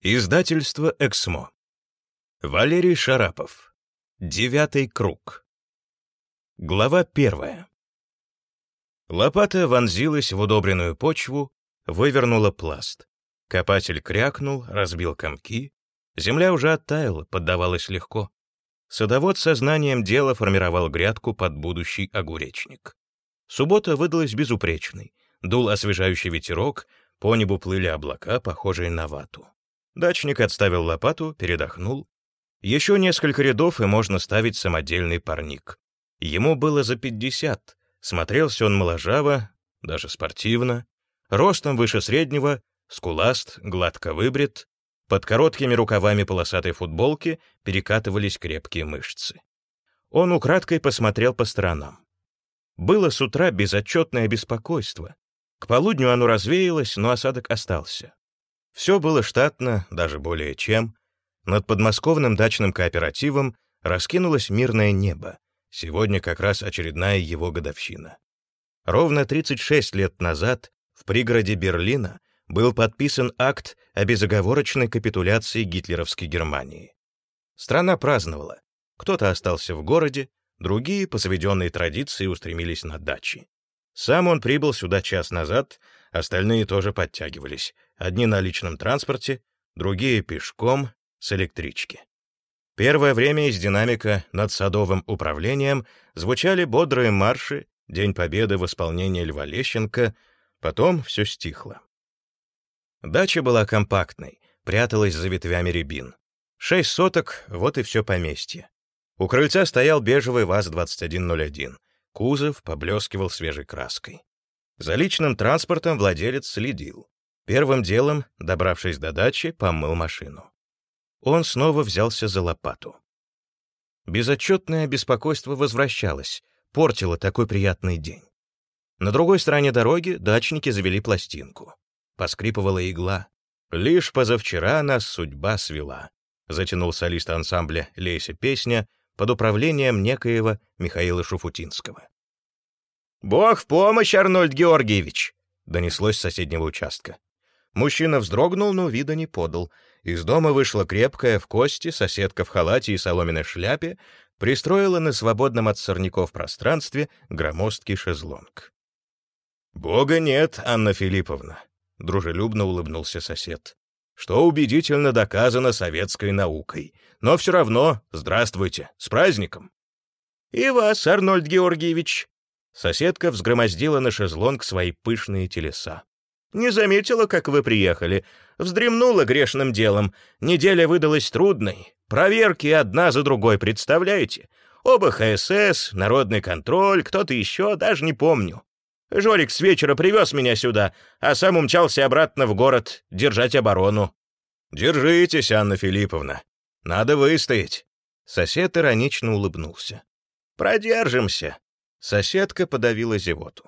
Издательство «Эксмо». Валерий Шарапов. Девятый круг. Глава первая. Лопата вонзилась в удобренную почву, вывернула пласт. Копатель крякнул, разбил комки. Земля уже оттаяла, поддавалась легко. Садовод сознанием дела формировал грядку под будущий огуречник. Суббота выдалась безупречной. Дул освежающий ветерок, по небу плыли облака, похожие на вату. Дачник отставил лопату, передохнул. Еще несколько рядов, и можно ставить самодельный парник. Ему было за пятьдесят. Смотрелся он моложаво, даже спортивно. Ростом выше среднего, скуласт, гладко выбрит. Под короткими рукавами полосатой футболки перекатывались крепкие мышцы. Он украдкой посмотрел по сторонам. Было с утра безотчетное беспокойство. К полудню оно развеялось, но осадок остался. Все было штатно, даже более чем. Над подмосковным дачным кооперативом раскинулось мирное небо. Сегодня как раз очередная его годовщина. Ровно 36 лет назад в пригороде Берлина был подписан акт о безоговорочной капитуляции гитлеровской Германии. Страна праздновала. Кто-то остался в городе, другие, по заведенной традиции, устремились на дачи. Сам он прибыл сюда час назад, остальные тоже подтягивались, одни на личном транспорте, другие пешком, с электрички. Первое время из динамика над садовым управлением звучали бодрые марши, День Победы в исполнении Льва Лещенко, потом все стихло. Дача была компактной, пряталась за ветвями рябин. Шесть соток — вот и все поместье. У крыльца стоял бежевый ВАЗ-2101. Кузов поблескивал свежей краской. За личным транспортом владелец следил. Первым делом, добравшись до дачи, помыл машину. Он снова взялся за лопату. Безотчетное беспокойство возвращалось, портило такой приятный день. На другой стороне дороги дачники завели пластинку. Поскрипывала игла. «Лишь позавчера нас судьба свела», — затянул солист ансамбля «Лейся песня», под управлением некоего Михаила Шуфутинского. «Бог в помощь, Арнольд Георгиевич!» — донеслось с соседнего участка. Мужчина вздрогнул, но вида не подал. Из дома вышла крепкая в кости соседка в халате и соломенной шляпе, пристроила на свободном от сорняков пространстве громоздкий шезлонг. «Бога нет, Анна Филипповна», — дружелюбно улыбнулся сосед что убедительно доказано советской наукой. Но все равно, здравствуйте, с праздником. И вас, Арнольд Георгиевич. Соседка взгромоздила на шезлонг свои пышные телеса. Не заметила, как вы приехали. Вздремнула грешным делом. Неделя выдалась трудной. Проверки одна за другой, представляете? Оба ХСС, народный контроль, кто-то еще, даже не помню. Жорик с вечера привез меня сюда, а сам умчался обратно в город держать оборону. «Держитесь, Анна Филипповна. Надо выстоять». Сосед иронично улыбнулся. «Продержимся». Соседка подавила зевоту.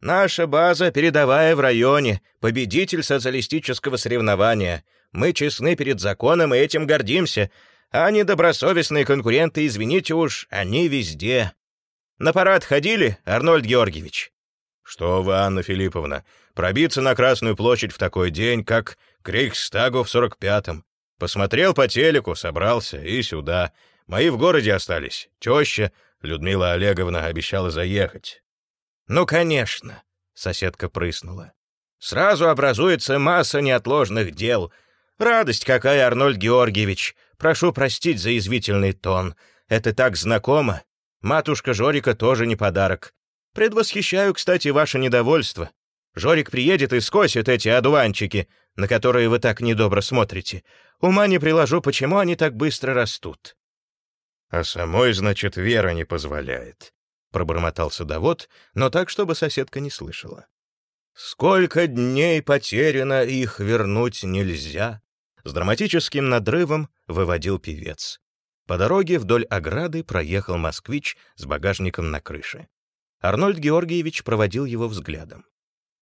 «Наша база передовая в районе, победитель социалистического соревнования. Мы честны перед законом и этим гордимся, а недобросовестные конкуренты, извините уж, они везде. На парад ходили, Арнольд Георгиевич?» «Что вы, Анна Филипповна, пробиться на Красную площадь в такой день, как к Рейхстагу в 45-м. Посмотрел по телеку, собрался и сюда. Мои в городе остались. Теща, Людмила Олеговна, обещала заехать». «Ну, конечно», — соседка прыснула. «Сразу образуется масса неотложных дел. Радость какая, Арнольд Георгиевич. Прошу простить за извительный тон. Это так знакомо. Матушка Жорика тоже не подарок. Предвосхищаю, кстати, ваше недовольство. Жорик приедет и скосит эти одуванчики, на которые вы так недобро смотрите. Ума не приложу, почему они так быстро растут». «А самой, значит, вера не позволяет», — пробормотал садовод, но так, чтобы соседка не слышала. «Сколько дней потеряно, их вернуть нельзя», — с драматическим надрывом выводил певец. По дороге вдоль ограды проехал москвич с багажником на крыше. Арнольд Георгиевич проводил его взглядом.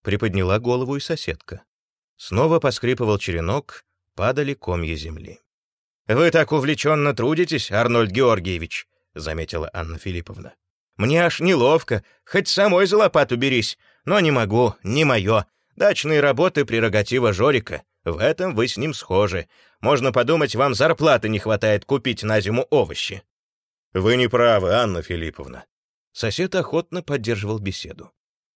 Приподняла голову и соседка. Снова поскрипывал черенок, падали комья земли. «Вы так увлеченно трудитесь, Арнольд Георгиевич», — заметила Анна Филипповна. «Мне аж неловко, хоть самой за лопату берись, но не могу, не мое. Дачные работы — прерогатива Жорика. В этом вы с ним схожи. Можно подумать, вам зарплаты не хватает купить на зиму овощи». «Вы не правы, Анна Филипповна». Сосед охотно поддерживал беседу.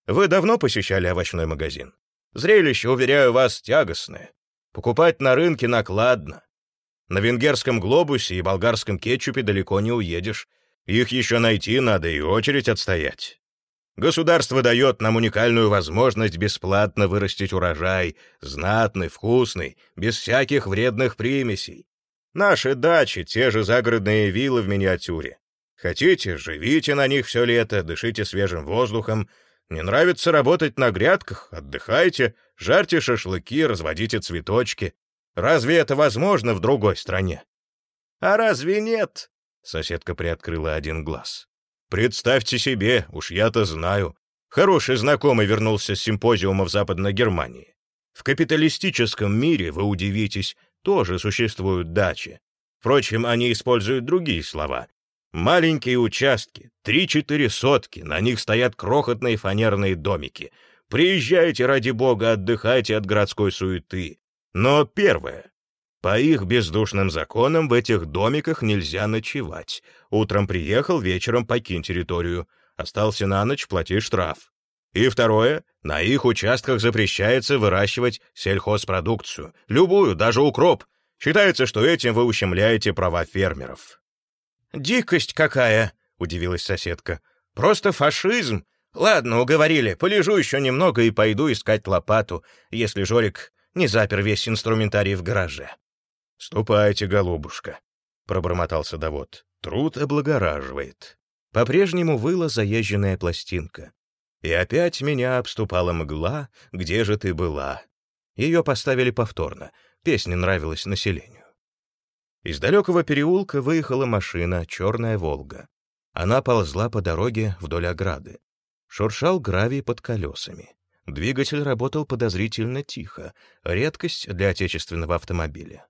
«Вы давно посещали овощной магазин? Зрелище, уверяю вас, тягостное. Покупать на рынке накладно. На венгерском глобусе и болгарском кетчупе далеко не уедешь. Их еще найти надо и очередь отстоять. Государство дает нам уникальную возможность бесплатно вырастить урожай, знатный, вкусный, без всяких вредных примесей. Наши дачи — те же загородные виллы в миниатюре. Хотите, живите на них все лето, дышите свежим воздухом. Не нравится работать на грядках? Отдыхайте, жарьте шашлыки, разводите цветочки. Разве это возможно в другой стране? А разве нет? Соседка приоткрыла один глаз. Представьте себе, уж я-то знаю. Хороший знакомый вернулся с симпозиума в Западной Германии. В капиталистическом мире, вы удивитесь, тоже существуют дачи. Впрочем, они используют другие слова. Маленькие участки, три-четыре сотки, на них стоят крохотные фанерные домики. Приезжайте, ради бога, отдыхайте от городской суеты. Но первое, по их бездушным законам в этих домиках нельзя ночевать. Утром приехал, вечером покинь территорию. Остался на ночь, плати штраф. И второе, на их участках запрещается выращивать сельхозпродукцию. Любую, даже укроп. Считается, что этим вы ущемляете права фермеров. «Дикость какая!» — удивилась соседка. «Просто фашизм. Ладно, уговорили. Полежу еще немного и пойду искать лопату, если Жорик не запер весь инструментарий в гараже». «Ступайте, голубушка», — пробормотал садовод. «Труд облагораживает». По-прежнему выла заезженная пластинка. И опять меня обступала мгла, где же ты была? Ее поставили повторно, песня нравилась населению. Из далекого переулка выехала машина «Черная Волга». Она ползла по дороге вдоль ограды. Шуршал гравий под колесами. Двигатель работал подозрительно тихо, редкость для отечественного автомобиля.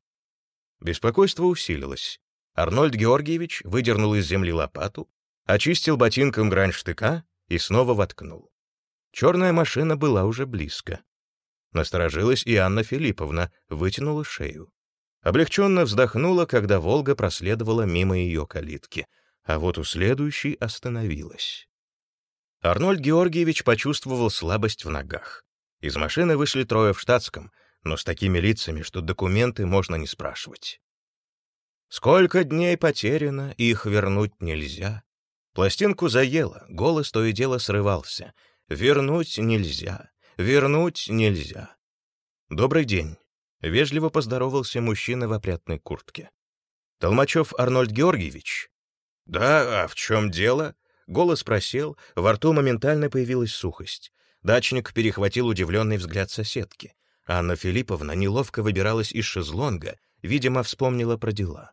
Беспокойство усилилось. Арнольд Георгиевич выдернул из земли лопату, очистил ботинком грань штыка и снова воткнул. Черная машина была уже близко. Насторожилась и Анна Филипповна, вытянула шею. Облегченно вздохнула, когда «Волга» проследовала мимо ее калитки, а вот у следующей остановилась. Арнольд Георгиевич почувствовал слабость в ногах. Из машины вышли трое в штатском — но с такими лицами, что документы можно не спрашивать. Сколько дней потеряно, их вернуть нельзя. Пластинку заело, голос то и дело срывался. Вернуть нельзя, вернуть нельзя. «Добрый день», — вежливо поздоровался мужчина в опрятной куртке. «Толмачев Арнольд Георгиевич?» «Да, а в чем дело?» Голос просел, во рту моментально появилась сухость. Дачник перехватил удивленный взгляд соседки. Анна Филипповна неловко выбиралась из шезлонга, видимо, вспомнила про дела.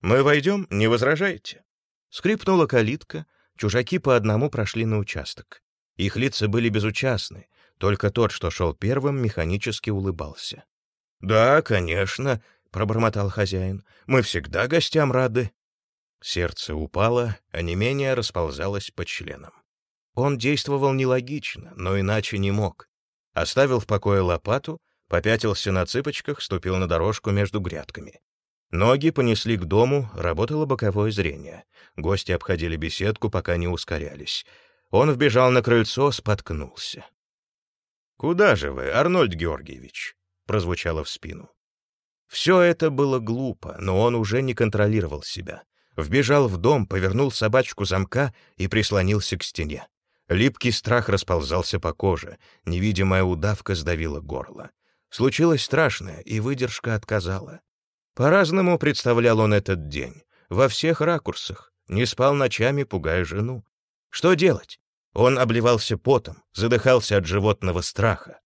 «Мы войдем, не возражаете?» Скрипнула калитка, чужаки по одному прошли на участок. Их лица были безучастны, только тот, что шел первым, механически улыбался. «Да, конечно», — пробормотал хозяин, — «мы всегда гостям рады». Сердце упало, а не менее расползалось по членам. Он действовал нелогично, но иначе не мог. Оставил в покое лопату, попятился на цыпочках, ступил на дорожку между грядками. Ноги понесли к дому, работало боковое зрение. Гости обходили беседку, пока не ускорялись. Он вбежал на крыльцо, споткнулся. «Куда же вы, Арнольд Георгиевич?» — прозвучало в спину. Все это было глупо, но он уже не контролировал себя. Вбежал в дом, повернул собачку замка и прислонился к стене. Липкий страх расползался по коже, невидимая удавка сдавила горло. Случилось страшное, и выдержка отказала. По-разному представлял он этот день, во всех ракурсах, не спал ночами, пугая жену. Что делать? Он обливался потом, задыхался от животного страха.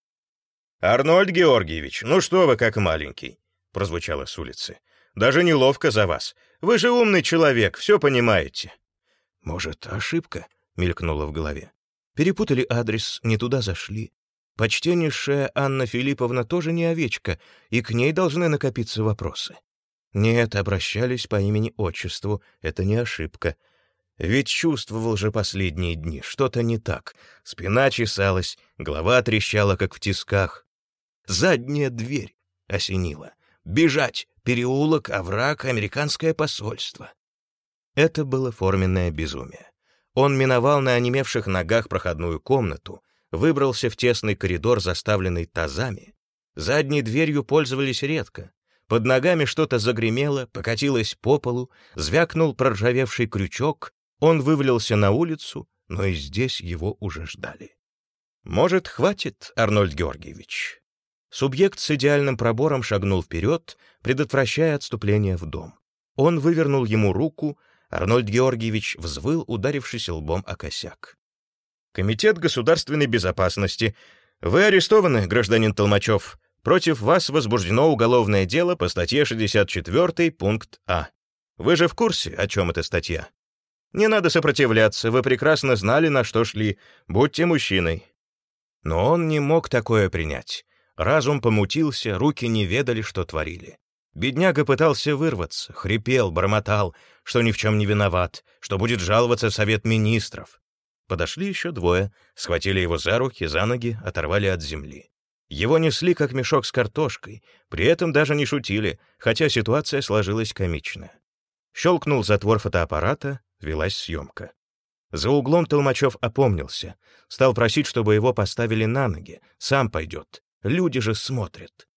«Арнольд Георгиевич, ну что вы как маленький?» — прозвучало с улицы. «Даже неловко за вас. Вы же умный человек, все понимаете». «Может, ошибка?» — мелькнуло в голове. Перепутали адрес, не туда зашли. Почтеннейшая Анна Филипповна тоже не овечка, и к ней должны накопиться вопросы. Нет, обращались по имени-отчеству, это не ошибка. Ведь чувствовал же последние дни, что-то не так. Спина чесалась, голова трещала, как в тисках. Задняя дверь. осенило. «Бежать! Переулок, овраг, американское посольство!» Это было форменное безумие. Он миновал на онемевших ногах проходную комнату, выбрался в тесный коридор, заставленный тазами. Задней дверью пользовались редко. Под ногами что-то загремело, покатилось по полу, звякнул проржавевший крючок, он вывалился на улицу, но и здесь его уже ждали. «Может, хватит, Арнольд Георгиевич?» Субъект с идеальным пробором шагнул вперед, предотвращая отступление в дом. Он вывернул ему руку, Арнольд Георгиевич взвыл, ударившись лбом о косяк. «Комитет государственной безопасности. Вы арестованы, гражданин Толмачев. Против вас возбуждено уголовное дело по статье 64, пункт А. Вы же в курсе, о чем эта статья? Не надо сопротивляться, вы прекрасно знали, на что шли. Будьте мужчиной». Но он не мог такое принять. Разум помутился, руки не ведали, что творили. Бедняга пытался вырваться, хрипел, бормотал, что ни в чем не виноват, что будет жаловаться Совет Министров. Подошли еще двое, схватили его за руки, за ноги, оторвали от земли. Его несли как мешок с картошкой, при этом даже не шутили, хотя ситуация сложилась комично. Щелкнул затвор фотоаппарата, велась съемка. За углом Толмачев опомнился, стал просить, чтобы его поставили на ноги, сам пойдет, люди же смотрят.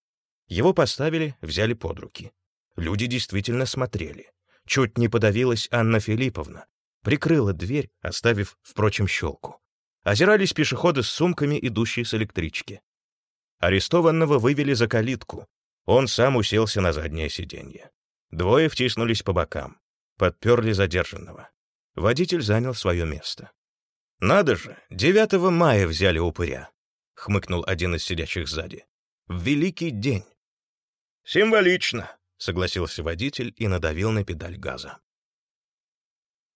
Его поставили, взяли под руки. Люди действительно смотрели. Чуть не подавилась Анна Филипповна, прикрыла дверь, оставив, впрочем, щелку. Озирались пешеходы с сумками, идущие с электрички. Арестованного вывели за калитку. Он сам уселся на заднее сиденье. Двое втиснулись по бокам. Подперли задержанного. Водитель занял свое место. «Надо же, 9 мая взяли упыря», — хмыкнул один из сидящих сзади. «В великий день». «Символично», — согласился водитель и надавил на педаль газа.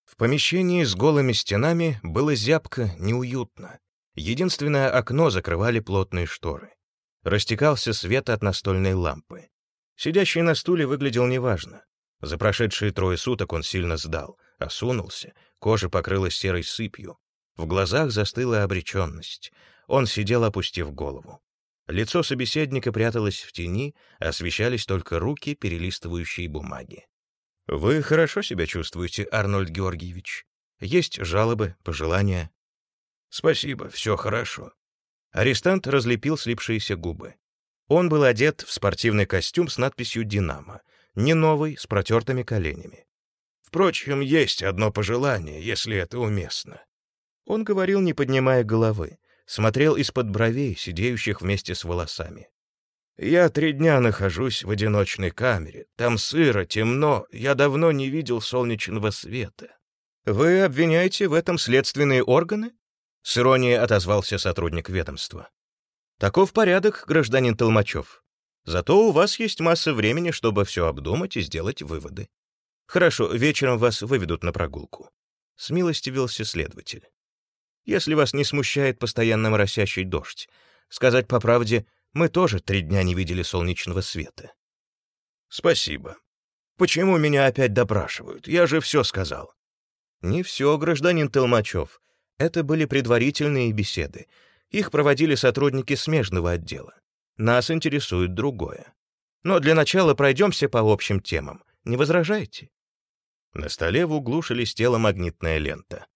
В помещении с голыми стенами было зябко, неуютно. Единственное окно закрывали плотные шторы растекался свет от настольной лампы. Сидящий на стуле выглядел неважно. За прошедшие трое суток он сильно сдал, осунулся, кожа покрылась серой сыпью. В глазах застыла обреченность. Он сидел, опустив голову. Лицо собеседника пряталось в тени, освещались только руки, перелистывающие бумаги. «Вы хорошо себя чувствуете, Арнольд Георгиевич? Есть жалобы, пожелания?» «Спасибо, все хорошо. Арестант разлепил слипшиеся губы. Он был одет в спортивный костюм с надписью «Динамо», не новый, с протертыми коленями. Впрочем, есть одно пожелание, если это уместно. Он говорил, не поднимая головы, смотрел из-под бровей, сидеющих вместе с волосами. «Я три дня нахожусь в одиночной камере. Там сыро, темно, я давно не видел солнечного света». «Вы обвиняете в этом следственные органы?» С иронией отозвался сотрудник ведомства. «Таков порядок, гражданин Толмачев. Зато у вас есть масса времени, чтобы все обдумать и сделать выводы. Хорошо, вечером вас выведут на прогулку». Смилостивился следователь. «Если вас не смущает постоянно моросящий дождь, сказать по правде, мы тоже три дня не видели солнечного света». «Спасибо. Почему меня опять допрашивают? Я же все сказал». «Не все, гражданин Толмачев. Это были предварительные беседы. Их проводили сотрудники смежного отдела. Нас интересует другое. Но для начала пройдемся по общим темам. Не возражаете? На столе в углу шелестела магнитная лента.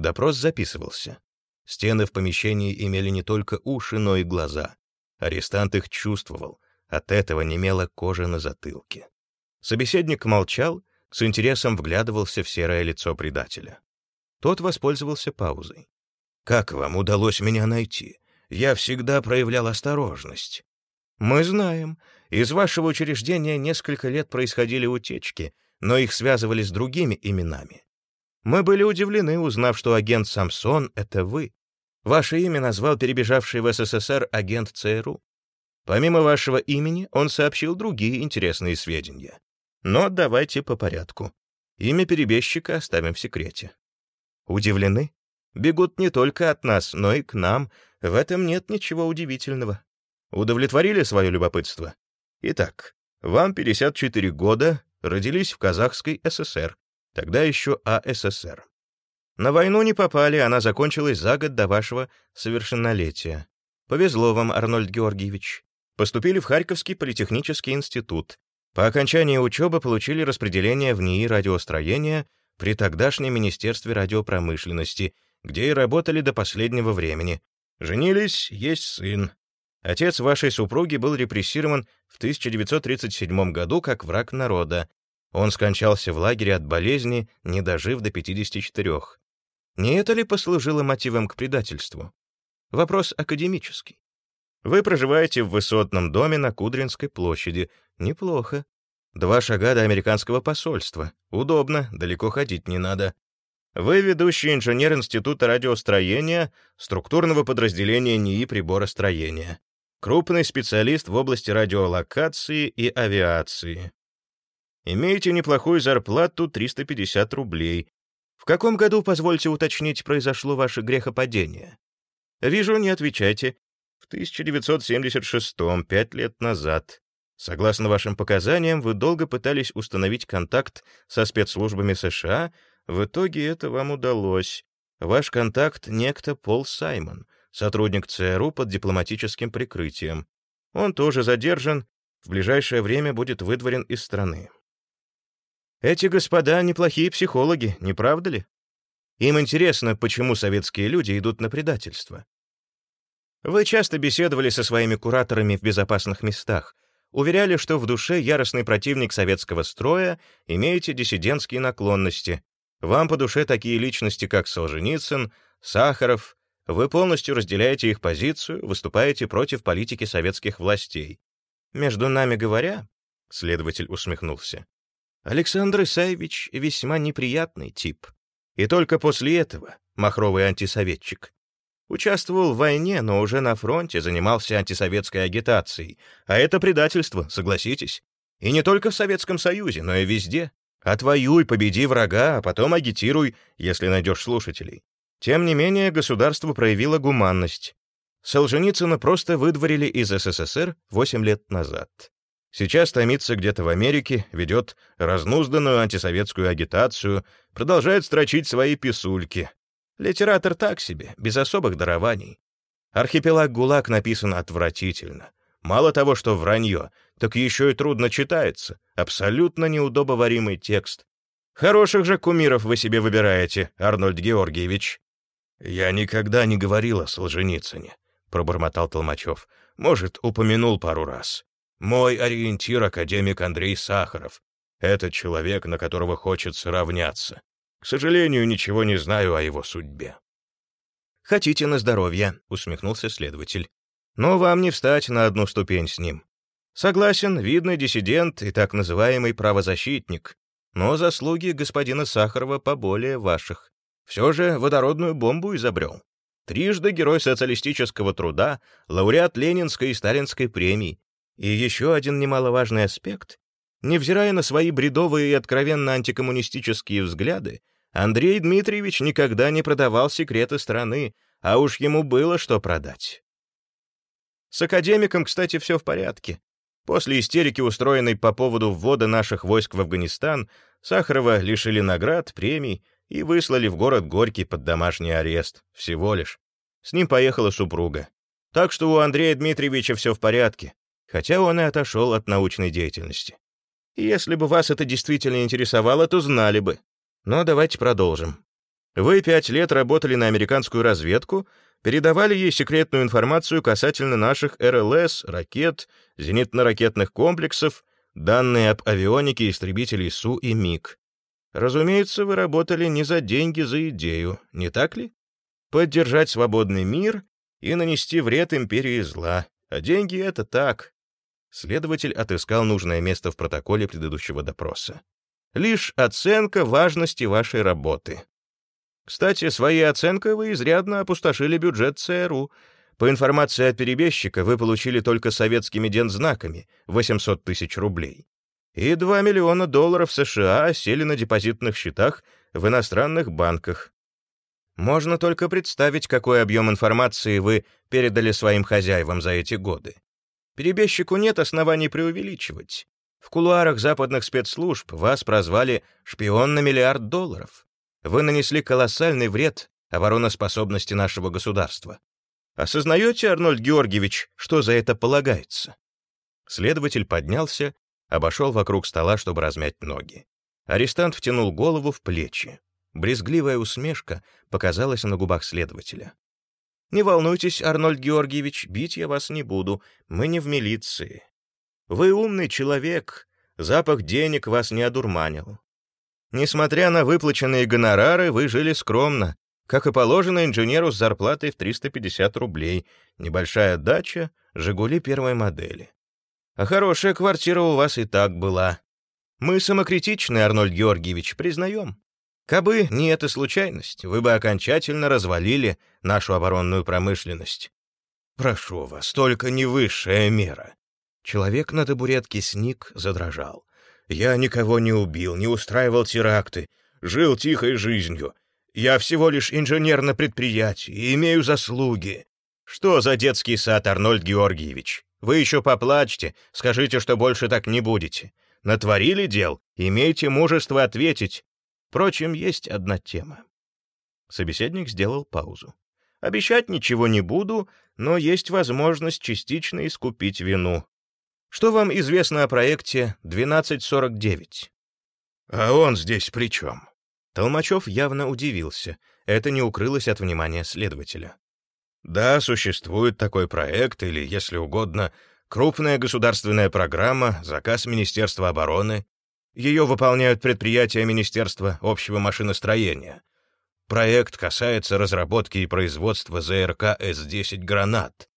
Допрос записывался. Стены в помещении имели не только уши, но и глаза. Арестант их чувствовал. От этого немела кожа на затылке. Собеседник молчал, с интересом вглядывался в серое лицо предателя. Тот воспользовался паузой. «Как вам удалось меня найти? Я всегда проявлял осторожность». «Мы знаем. Из вашего учреждения несколько лет происходили утечки, но их связывали с другими именами. Мы были удивлены, узнав, что агент Самсон — это вы. Ваше имя назвал перебежавший в СССР агент ЦРУ. Помимо вашего имени, он сообщил другие интересные сведения. Но давайте по порядку. Имя перебежчика оставим в секрете. Удивлены? Бегут не только от нас, но и к нам. В этом нет ничего удивительного. Удовлетворили свое любопытство? Итак, вам 54 года, родились в Казахской ССР, тогда еще АССР. На войну не попали, она закончилась за год до вашего совершеннолетия. Повезло вам, Арнольд Георгиевич. Поступили в Харьковский политехнический институт. По окончании учебы получили распределение в НИИ радиостроения при тогдашнем Министерстве радиопромышленности, где и работали до последнего времени. Женились, есть сын. Отец вашей супруги был репрессирован в 1937 году как враг народа. Он скончался в лагере от болезни, не дожив до 54. Не это ли послужило мотивом к предательству? Вопрос академический. Вы проживаете в высотном доме на Кудринской площади. Неплохо. Два шага до американского посольства. Удобно, далеко ходить не надо. Вы ведущий инженер Института радиостроения, структурного подразделения НИИ приборостроения. Крупный специалист в области радиолокации и авиации. Имеете неплохую зарплату 350 рублей. В каком году, позвольте уточнить, произошло ваше грехопадение? Вижу, не отвечайте. В 1976 пять лет назад. Согласно вашим показаниям, вы долго пытались установить контакт со спецслужбами США, в итоге это вам удалось. Ваш контакт — некто Пол Саймон, сотрудник ЦРУ под дипломатическим прикрытием. Он тоже задержан, в ближайшее время будет выдворен из страны. Эти господа неплохие психологи, не правда ли? Им интересно, почему советские люди идут на предательство. Вы часто беседовали со своими кураторами в безопасных местах, уверяли, что в душе яростный противник советского строя, имеете диссидентские наклонности. Вам по душе такие личности, как Солженицын, Сахаров. Вы полностью разделяете их позицию, выступаете против политики советских властей. Между нами говоря, следователь усмехнулся, Александр Исаевич весьма неприятный тип. И только после этого махровый антисоветчик. Участвовал в войне, но уже на фронте занимался антисоветской агитацией. А это предательство, согласитесь. И не только в Советском Союзе, но и везде. Отвоюй, победи врага, а потом агитируй, если найдешь слушателей. Тем не менее, государство проявило гуманность. Солженицына просто выдворили из СССР 8 лет назад. Сейчас томится где-то в Америке, ведет разнузданную антисоветскую агитацию, продолжает строчить свои писульки. Литератор так себе, без особых дарований. Архипелаг ГУЛАГ написан отвратительно. Мало того, что вранье, так еще и трудно читается. Абсолютно неудобоваримый текст. Хороших же кумиров вы себе выбираете, Арнольд Георгиевич. «Я никогда не говорил о Солженицыне», — пробормотал Толмачев. «Может, упомянул пару раз. Мой ориентир — академик Андрей Сахаров. Это человек, на которого хочется равняться. К сожалению, ничего не знаю о его судьбе». «Хотите на здоровье», — усмехнулся следователь. «Но вам не встать на одну ступень с ним. Согласен, видный диссидент и так называемый правозащитник, но заслуги господина Сахарова поболее ваших. Все же водородную бомбу изобрел. Трижды герой социалистического труда, лауреат Ленинской и Сталинской премий. И еще один немаловажный аспект Невзирая на свои бредовые и откровенно антикоммунистические взгляды, Андрей Дмитриевич никогда не продавал секреты страны, а уж ему было что продать. С академиком, кстати, все в порядке. После истерики, устроенной по поводу ввода наших войск в Афганистан, Сахарова лишили наград, премий и выслали в город Горький под домашний арест. Всего лишь. С ним поехала супруга. Так что у Андрея Дмитриевича все в порядке, хотя он и отошел от научной деятельности. Если бы вас это действительно интересовало, то знали бы. Но давайте продолжим. Вы пять лет работали на американскую разведку, передавали ей секретную информацию касательно наших РЛС, ракет, зенитно-ракетных комплексов, данные об авионике истребителей Су и МиГ. Разумеется, вы работали не за деньги, за идею, не так ли? Поддержать свободный мир и нанести вред империи зла. А деньги — это так, Следователь отыскал нужное место в протоколе предыдущего допроса. Лишь оценка важности вашей работы. Кстати, своей оценкой вы изрядно опустошили бюджет ЦРУ. По информации от перебежчика, вы получили только советскими дензнаками 800 тысяч рублей. И 2 миллиона долларов США сели на депозитных счетах в иностранных банках. Можно только представить, какой объем информации вы передали своим хозяевам за эти годы. Перебежчику нет оснований преувеличивать. В кулуарах западных спецслужб вас прозвали «шпион на миллиард долларов». Вы нанесли колоссальный вред обороноспособности нашего государства. Осознаете, Арнольд Георгиевич, что за это полагается? Следователь поднялся, обошел вокруг стола, чтобы размять ноги. Арестант втянул голову в плечи. Брезгливая усмешка показалась на губах следователя. «Не волнуйтесь, Арнольд Георгиевич, бить я вас не буду, мы не в милиции. Вы умный человек, запах денег вас не одурманил. Несмотря на выплаченные гонорары, вы жили скромно, как и положено инженеру с зарплатой в 350 рублей, небольшая дача, «Жигули» первой модели. А хорошая квартира у вас и так была. Мы самокритичны, Арнольд Георгиевич, признаем. Кабы не эта случайность, вы бы окончательно развалили нашу оборонную промышленность. Прошу вас, только не высшая мера. Человек на табуретке сник, задрожал. Я никого не убил, не устраивал теракты, жил тихой жизнью. Я всего лишь инженер на предприятии имею заслуги. Что за детский сад, Арнольд Георгиевич? Вы еще поплачьте, скажите, что больше так не будете. Натворили дел, имейте мужество ответить, Впрочем, есть одна тема. Собеседник сделал паузу. Обещать ничего не буду, но есть возможность частично искупить вину. Что вам известно о проекте 1249? А он здесь при чем? Толмачев явно удивился. Это не укрылось от внимания следователя. Да, существует такой проект, или, если угодно, крупная государственная программа, заказ Министерства обороны, ее выполняют предприятия Министерства общего машиностроения. Проект касается разработки и производства ЗРК С-10 «Гранат»,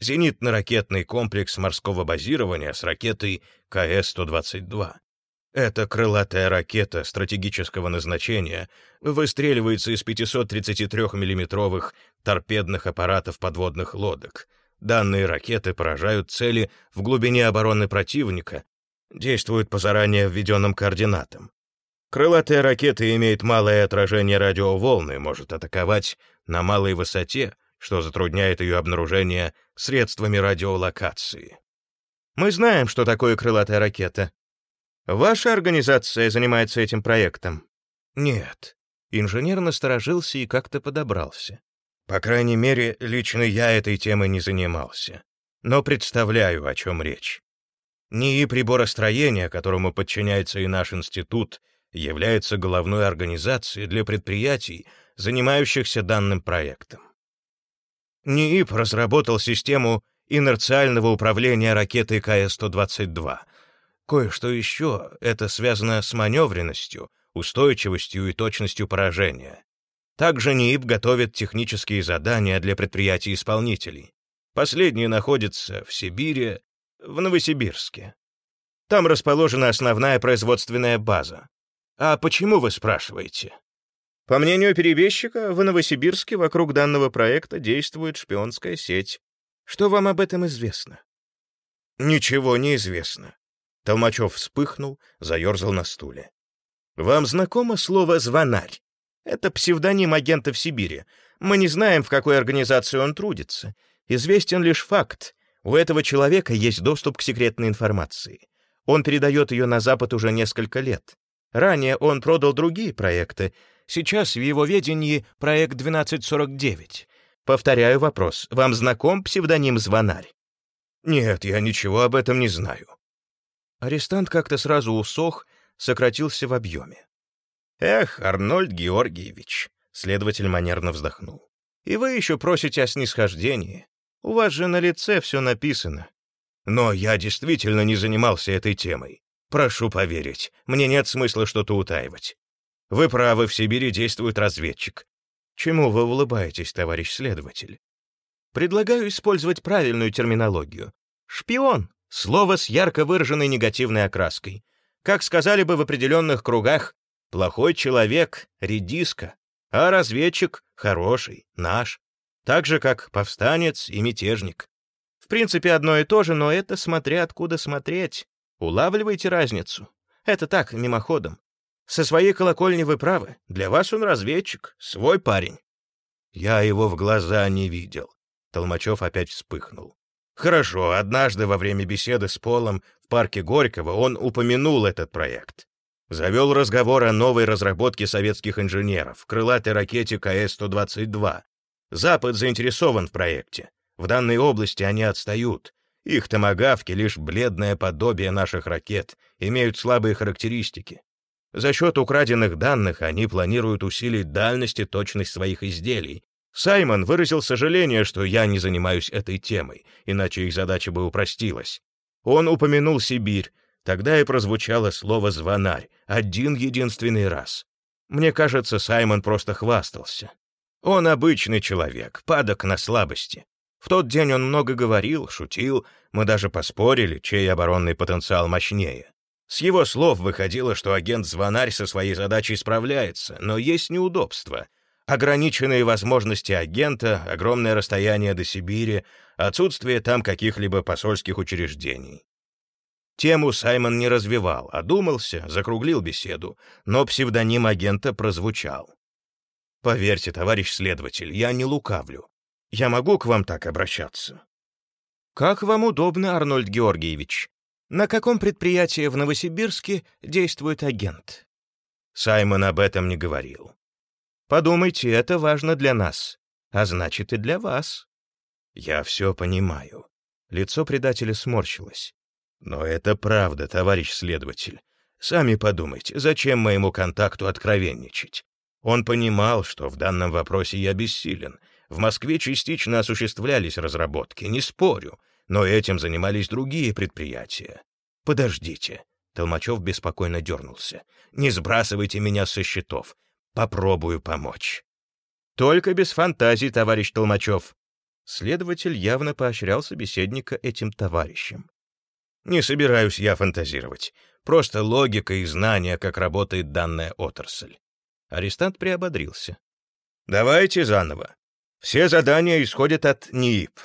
зенитно-ракетный комплекс морского базирования с ракетой КС-122. Эта крылатая ракета стратегического назначения выстреливается из 533 миллиметровых торпедных аппаратов подводных лодок. Данные ракеты поражают цели в глубине обороны противника действуют по заранее введенным координатам. Крылатая ракета имеет малое отражение радиоволны, может атаковать на малой высоте, что затрудняет ее обнаружение средствами радиолокации. Мы знаем, что такое крылатая ракета. Ваша организация занимается этим проектом? Нет. Инженер насторожился и как-то подобрался. По крайней мере, лично я этой темой не занимался. Но представляю, о чем речь. НИИ приборостроения, которому подчиняется и наш институт, является головной организацией для предприятий, занимающихся данным проектом. НИИП разработал систему инерциального управления ракетой КС-122. Кое-что еще — это связано с маневренностью, устойчивостью и точностью поражения. Также НИИП готовит технические задания для предприятий-исполнителей. Последние находятся в Сибири, в Новосибирске. Там расположена основная производственная база. А почему вы спрашиваете? По мнению перебежчика, в Новосибирске вокруг данного проекта действует шпионская сеть. Что вам об этом известно? Ничего не известно. Толмачев вспыхнул, заерзал на стуле. Вам знакомо слово «звонарь»? Это псевдоним агента в Сибири. Мы не знаем, в какой организации он трудится. Известен лишь факт. У этого человека есть доступ к секретной информации. Он передает ее на Запад уже несколько лет. Ранее он продал другие проекты. Сейчас в его ведении проект 1249. Повторяю вопрос. Вам знаком псевдоним «Звонарь»? Нет, я ничего об этом не знаю. Арестант как-то сразу усох, сократился в объеме. Эх, Арнольд Георгиевич, следователь манерно вздохнул. И вы еще просите о снисхождении. У вас же на лице все написано. Но я действительно не занимался этой темой. Прошу поверить, мне нет смысла что-то утаивать. Вы правы, в Сибири действует разведчик. Чему вы улыбаетесь, товарищ следователь? Предлагаю использовать правильную терминологию. Шпион — слово с ярко выраженной негативной окраской. Как сказали бы в определенных кругах, плохой человек — редиска, а разведчик — хороший, наш так же, как повстанец и мятежник. В принципе, одно и то же, но это смотря откуда смотреть. Улавливайте разницу. Это так, мимоходом. Со своей колокольни вы правы. Для вас он разведчик, свой парень. Я его в глаза не видел. Толмачев опять вспыхнул. Хорошо, однажды во время беседы с Полом в парке Горького он упомянул этот проект. Завел разговор о новой разработке советских инженеров, крылатой ракете КС-122, Запад заинтересован в проекте. В данной области они отстают. Их томагавки — лишь бледное подобие наших ракет, имеют слабые характеристики. За счет украденных данных они планируют усилить дальность и точность своих изделий. Саймон выразил сожаление, что я не занимаюсь этой темой, иначе их задача бы упростилась. Он упомянул Сибирь, тогда и прозвучало слово «звонарь» один единственный раз. Мне кажется, Саймон просто хвастался. Он обычный человек, падок на слабости. В тот день он много говорил, шутил, мы даже поспорили, чей оборонный потенциал мощнее. С его слов выходило, что агент-звонарь со своей задачей справляется, но есть неудобства. Ограниченные возможности агента, огромное расстояние до Сибири, отсутствие там каких-либо посольских учреждений. Тему Саймон не развивал, одумался, закруглил беседу, но псевдоним агента прозвучал. «Поверьте, товарищ следователь, я не лукавлю. Я могу к вам так обращаться?» «Как вам удобно, Арнольд Георгиевич. На каком предприятии в Новосибирске действует агент?» Саймон об этом не говорил. «Подумайте, это важно для нас, а значит и для вас». «Я все понимаю». Лицо предателя сморщилось. «Но это правда, товарищ следователь. Сами подумайте, зачем моему контакту откровенничать? Он понимал, что в данном вопросе я бессилен. В Москве частично осуществлялись разработки, не спорю, но этим занимались другие предприятия. «Подождите», — Толмачев беспокойно дернулся, «не сбрасывайте меня со счетов. Попробую помочь». «Только без фантазий, товарищ Толмачев». Следователь явно поощрял собеседника этим товарищем. «Не собираюсь я фантазировать. Просто логика и знания, как работает данная отрасль». Арестант приободрился. «Давайте заново. Все задания исходят от НИИП.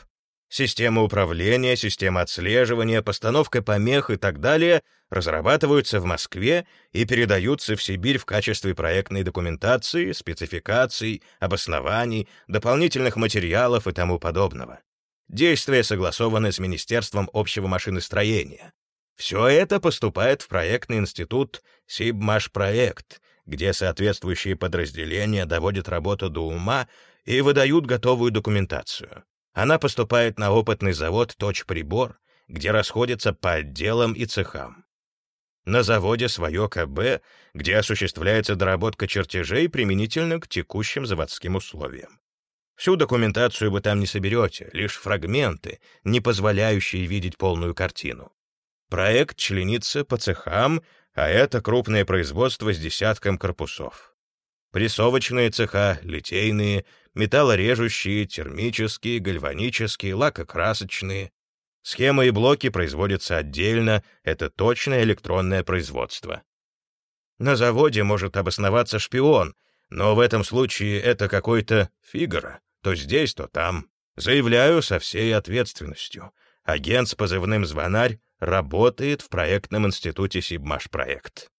Система управления, система отслеживания, постановка помех и так далее разрабатываются в Москве и передаются в Сибирь в качестве проектной документации, спецификаций, обоснований, дополнительных материалов и тому подобного. Действия согласованы с Министерством общего машиностроения. Все это поступает в проектный институт «Сибмашпроект», где соответствующие подразделения доводят работу до ума и выдают готовую документацию. Она поступает на опытный завод «Точприбор», где расходится по отделам и цехам. На заводе свое КБ, где осуществляется доработка чертежей применительно к текущим заводским условиям. Всю документацию вы там не соберете, лишь фрагменты, не позволяющие видеть полную картину. Проект членится по цехам, а это крупное производство с десятком корпусов. Прессовочные цеха, литейные, металлорежущие, термические, гальванические, лакокрасочные. Схемы и блоки производятся отдельно, это точное электронное производство. На заводе может обосноваться шпион, но в этом случае это какой-то фигура, то здесь, то там. Заявляю со всей ответственностью. Агент с позывным «Звонарь» работает в проектном институте «Сибмашпроект».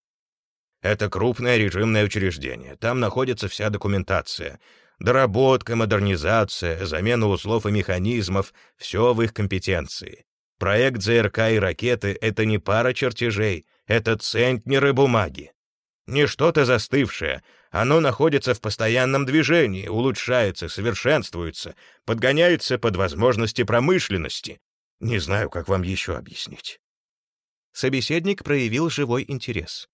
Это крупное режимное учреждение. Там находится вся документация. Доработка, модернизация, замена узлов и механизмов — все в их компетенции. Проект ЗРК и ракеты — это не пара чертежей, это центнеры бумаги. Не что-то застывшее, оно находится в постоянном движении, улучшается, совершенствуется, подгоняется под возможности промышленности. Не знаю, как вам еще объяснить. Собеседник проявил живой интерес.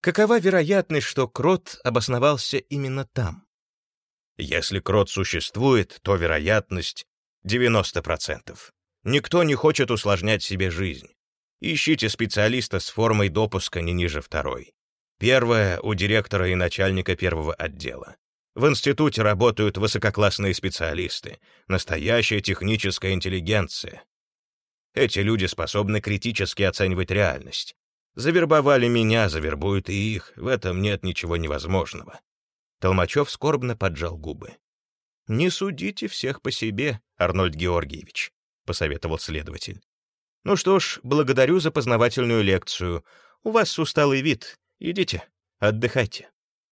Какова вероятность, что крот обосновался именно там? Если крот существует, то вероятность 90%. Никто не хочет усложнять себе жизнь. Ищите специалиста с формой допуска не ниже второй. Первое — у директора и начальника первого отдела. В институте работают высококлассные специалисты, настоящая техническая интеллигенция. Эти люди способны критически оценивать реальность, Завербовали меня, завербуют и их, в этом нет ничего невозможного. Толмачев скорбно поджал губы. «Не судите всех по себе, Арнольд Георгиевич», — посоветовал следователь. «Ну что ж, благодарю за познавательную лекцию. У вас усталый вид. Идите, отдыхайте».